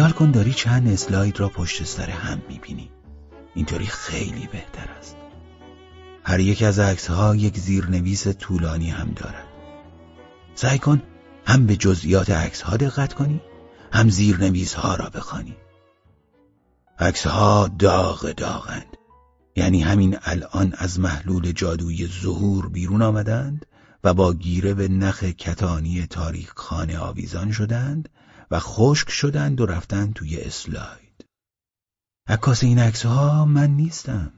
خیال کن داری چند اسلاید را پشت سر هم می‌بینی. اینطوری خیلی بهتر است. هر یک از عکس ها یک زیرنویس طولانی هم دارد. سعی کن هم به جزئیات عکس ها دقت کنی هم زیرنویس ها را بخوانی. عکس ها داغ داغند. یعنی همین الان از محلول جادوی ظهور بیرون آمدند و با گیره به نخ کتانی تاریخ خانه آویزان شدند و خشک شدند و رفتند توی اسلاید. عکاس این عکس ها من نیستم.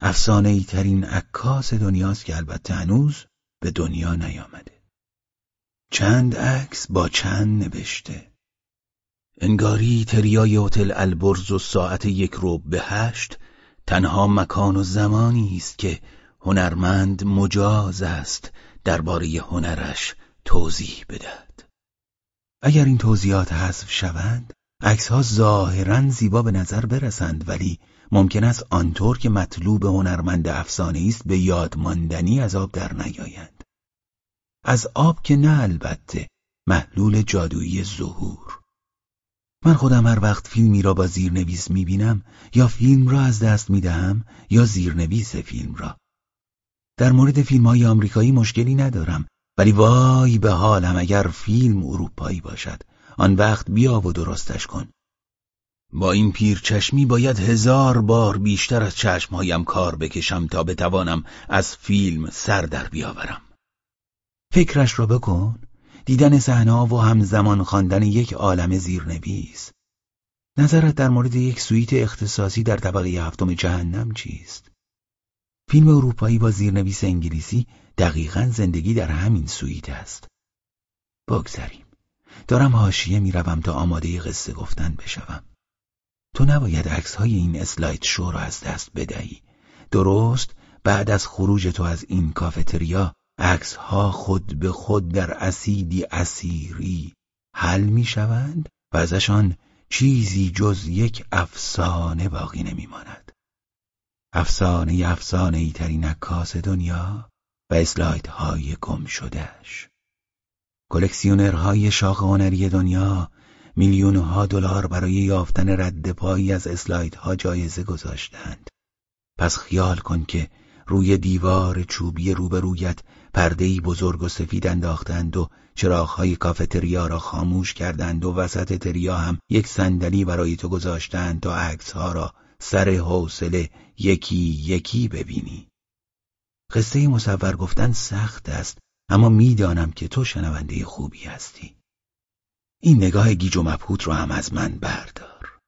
افسانه ای ترین عکاس دنیاست که البته هنوز به دنیا نیامده. چند عکس با چند نوشته. انگاری تریای هتل البرز و ساعت یک رو به هشت تنها مکان و زمانی است که هنرمند مجاز است درباره هنرش توضیح بدهد. اگر این توضیحات حذف شوند عکسها ظاهرا زیبا به نظر برسند ولی ممکن است آنطور که مطلوب هنرمند افسانه است به یاد ماندنی از آب در نیایند. از آب که نه البته محلول جادویی ظهور. من خودم هر وقت فیلمی را با زیرنویس می‌بینم یا فیلم را از دست می‌دهم یا زیرنویس فیلم را. در مورد فیلم های آمریکایی مشکلی ندارم. ولی وای به حالم اگر فیلم اروپایی باشد. آن وقت بیا و درستش کن. با این پیرچشمی باید هزار بار بیشتر از چشمهایم کار بکشم تا بتوانم از فیلم سر در بیاورم. فکرش را بکن. دیدن صحنه و همزمان خواندن یک عالم زیرنویس. نظرت در مورد یک سویت اختصاصی در طبقه هفتم جهنم چیست؟ فیلم اروپایی با زیرنویس انگلیسی دقیقا زندگی در همین سویت است. بگذریم. دارم حاشیه می‌روم تا آماده قصه گفتن بشوم. تو نباید عکس های این slide show را از دست بدهی. درست بعد از خروج تو از این کافتریا عکس ها خود به خود در اسیدی اسیری حل می شوند و ازشان چیزی جز یک افسانه باقی نمی ماند. افسانه افسانه ای ترین عکاس دنیا و اسلاید های گم شدهش. کلکسیونرهای شاخ هنری دنیا میلیون ها دلار برای یافتن رد پایی از اسلاید ها جایزه گذاشتند. پس خیال کن که روی دیوار چوبی روبرویت پردهای بزرگ و سفید انداختند و چراغهای کافتریا را خاموش کردند و وسط تریا هم یک صندلی برای تو گذاشتند تا عکسها را سر حوصله یکی یکی ببینی. قصه مصور گفتن سخت است اما می‌دانم که تو شنونده خوبی هستی. این نگاه گیج و مبهوت رو هم از من بردار.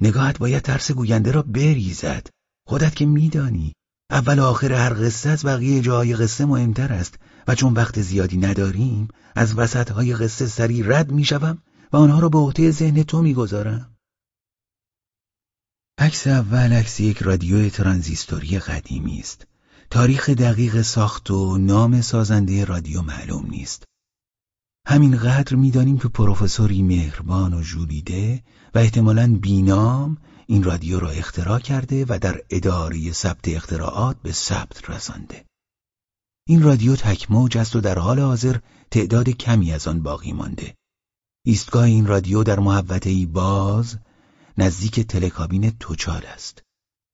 نگاهت باید ترس گوینده را بریزد. خودت که میدانی اول و آخر هر قصه از بقیه جاهای قصه مهمتر است و چون وقت زیادی نداریم از وسطهای قصه سری رد می‌شوم و آنها را به عهده ذهن تو می‌گذارم عکس اول عکس یک رادیو ترانزیستوری قدیمی است تاریخ دقیق ساخت و نام سازنده رادیو معلوم نیست همین قدر می‌دانیم که پروفسوری مهربان و جولیده و احتمالاً بینام این رادیو را اختراع کرده و در اداره ثبت اختراعات به ثبت رسانده. این رادیو تکموج است و در حال حاضر تعداد کمی از آن باقی مانده. ایستگاه این رادیو در محوطه‌ای باز نزدیک تلکابین توچال است.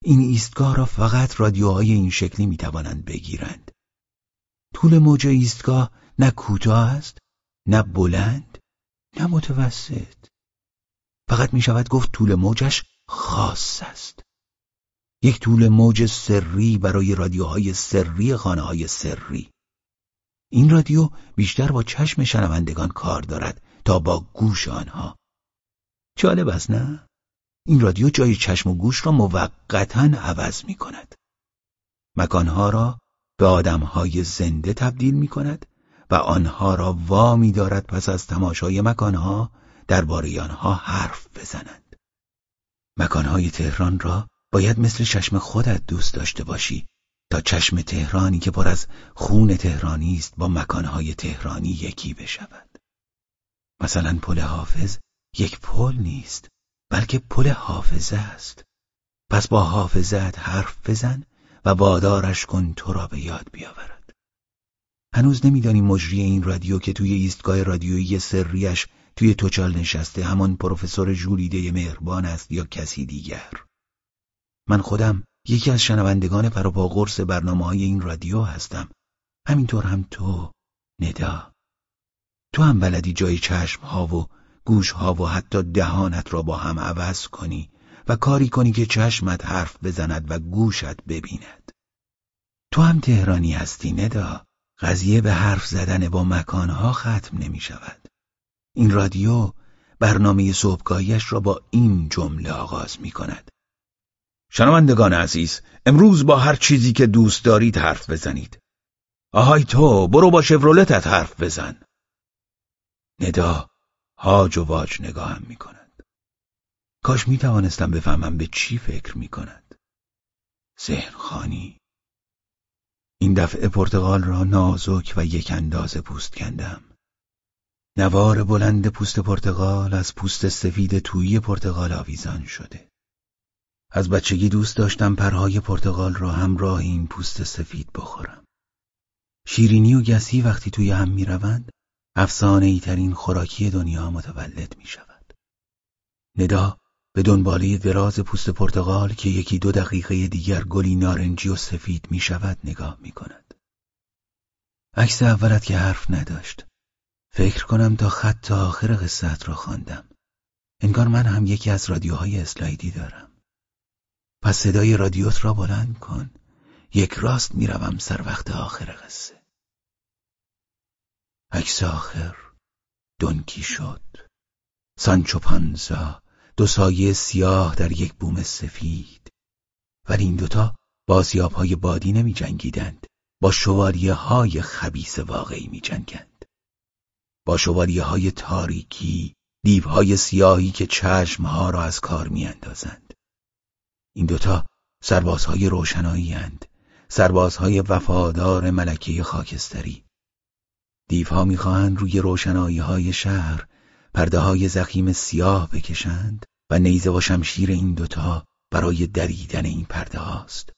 این ایستگاه را فقط رادیوهای این شکلی می توانند بگیرند. طول موج ایستگاه نه کوتاه است، نه بلند، نه متوسط. فقط می شود گفت طول موجش خاص است یک طول موج سری برای رادیوهای سری خانه های سری این رادیو بیشتر با چشم شنوندگان کار دارد تا با گوش آنها جالب است نه؟ این رادیو جای چشم و گوش را موقتا عوض می کند مکانها را به آدمهای زنده تبدیل می کند و آنها را وامی دارد پس از تماشای مکانها درباره آنها حرف بزنند. مکانهای تهران را باید مثل چشم خودت دوست داشته باشی تا چشم تهرانی که پر از خون تهرانی است با مکانهای تهرانی یکی بشود. مثلا پل حافظ یک پل نیست. بلکه پل حافظه است. پس با حافظت حرف بزن و وادارش کن تو را به یاد بیاورد. هنوز نمیدانی مجری این رادیو که توی ایستگاه رادیویی سریش توی توچال نشسته همان پروفسور جولیده مهربان است یا کسی دیگر؟ من خودم یکی از شنوندگان پروپا قرص برنامه های این رادیو هستم. همینطور هم تو ندا. تو هم بلدی جای چشم ها و گوش ها و حتی دهانت را با هم عوض کنی و کاری کنی که چشمت حرف بزند و گوشت ببیند. تو هم تهرانی هستی ندا. قضیه به حرف زدن با مکانها ختم نمی شود. این رادیو برنامه صبحگاهیش را با این جمله آغاز می کند. شنوندگان عزیز امروز با هر چیزی که دوست دارید حرف بزنید. آهای تو برو با شفرولتت حرف بزن. ندا هاج و واج نگاهم می کند کاش می توانستم بفهمم به چی فکر می کند ذهن خانی این دفعه پرتغال را نازک و یک اندازه پوست کندم. نوار بلند پوست پرتغال از پوست سفید تویی پرتغال آویزان شده. از بچگی دوست داشتم پرهای پرتغال را همراه این پوست سفید بخورم. شیرینی و گسی وقتی توی هم می‌روند افسانه ای ترین خوراکی دنیا متولد می شود. ندا به دنباله دراز پوست پرتغال که یکی دو دقیقه دیگر گلی نارنجی و سفید می شود نگاه می کند. عکس اولت که حرف نداشت. فکر کنم تا خط آخر قصت را خواندم. انگار من هم یکی از رادیوهای اسلایدی دارم. پس صدای رادیوت را بلند کن. یک راست می‌روم سر وقت آخر قصه. عکس آخر دنکی شد. سانچو پانزا دو سایه سیاه در یک بوم سفید ولی این دوتا بازیاب های بادی نمی جنگیدند با شوالیه های خبیس واقعی می جنگند. با شوالیه های تاریکی دیوهای سیاهی که چشمها را از کار می اندازند. این دوتا سربازهای روشنایی هند. سربازهای وفادار ملکه خاکستری دیوها می‌خواهند روی روشنایی های شهر پرده های زخیم سیاه بکشند و نیزه و شمشیر این دوتا برای دریدن این پرده هاست.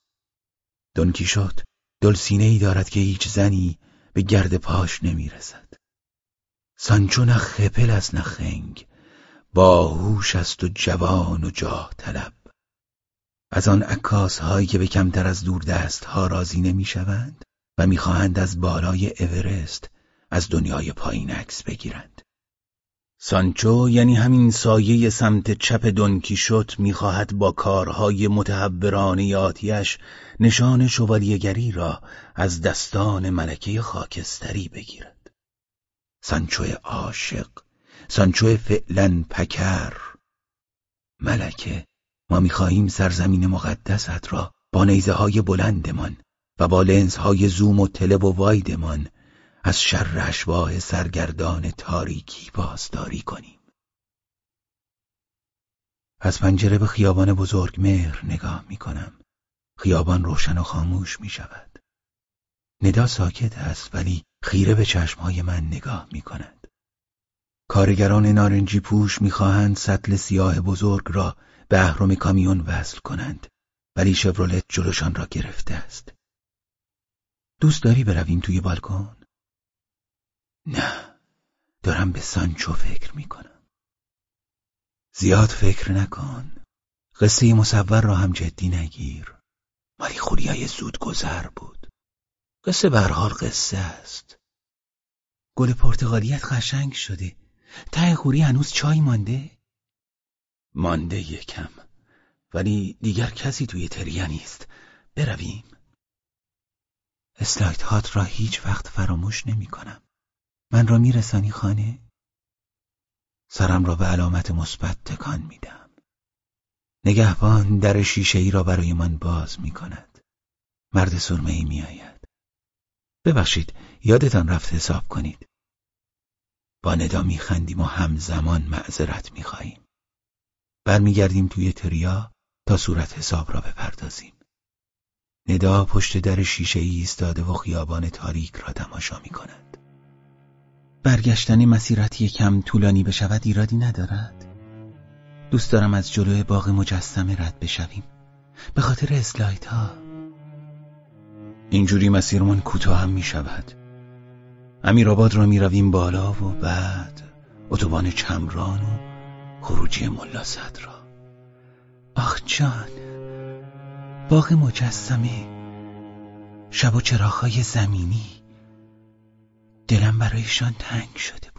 دونکی شد دلسینه ای دارد که هیچ زنی به گرد پاش نمی‌رسد. سانچو نه خپل از نه خنگ باهوش است و جوان و جاه طلب از آن عکاس هایی که به کمتر از دور دست ها راضی نمی‌شوند و می‌خواهند از بالای اورست از دنیای پایین عکس بگیرند. سانچو یعنی همین سایه سمت چپ دونکیشوت می‌خواهد با کارهای متحورانه آتیش نشان شوالیگری را از دستان ملکه خاکستری بگیرد. سانچو عاشق سانچو فعلا پکر. ملکه ما می‌خواهیم سرزمین مقدست را با نیزه های بلندمان و با لنز های زوم و تلب و وایدمان از شر اشباه سرگردان تاریکی بازداری کنیم. از پنجره به خیابان بزرگ مهر نگاه می کنم خیابان روشن و خاموش می شود ندا ساکت است ولی خیره به چشمهای من نگاه می کند کارگران نارنجی پوش می‌خواهند سطل سیاه بزرگ را به اهرم کامیون وصل کنند ولی شورولت جلوشان را گرفته است. دوست داری برویم توی بالکن؟ نه دارم به سانچو فکر می‌کنم. زیاد فکر نکن. قصه مصور را هم جدی نگیر. مالی خوریای زود گذر بود. قصه برحال قصه است. گل پرتغالیت قشنگ شده. ته خوری هنوز چای مانده؟ مانده یکم. ولی دیگر کسی توی تریا نیست. برویم. اسلایت هات را هیچ وقت فراموش نمی کنم من را میرسانی خانه؟ سرم را به علامت مثبت تکان میدم. نگهبان در شیشه ای را برای من باز می کند. مرد سرمه ای می آید. ببخشید یادتان رفت حساب کنید. با ندا می خندیم و همزمان معذرت می خواهیم. برمیگردیم توی تریا تا صورت حساب را بپردازیم. ندا پشت در شیشه ای ایستاده و خیابان تاریک را تماشا می کند. برگشتن مسیرت کم طولانی بشود ایرادی ندارد. دوست دارم از جلوی باغ مجسمه رد بشویم. به خاطر اسلایت ها. اینجوری مسیرمان کوتاه هم می شود آباد را می رویم بالا و بعد اتوبان چمران و خروجی ملا صدرا آخ جان باغ مجسمه شب و چراغهای زمینی. دلم برایشان تنگ شده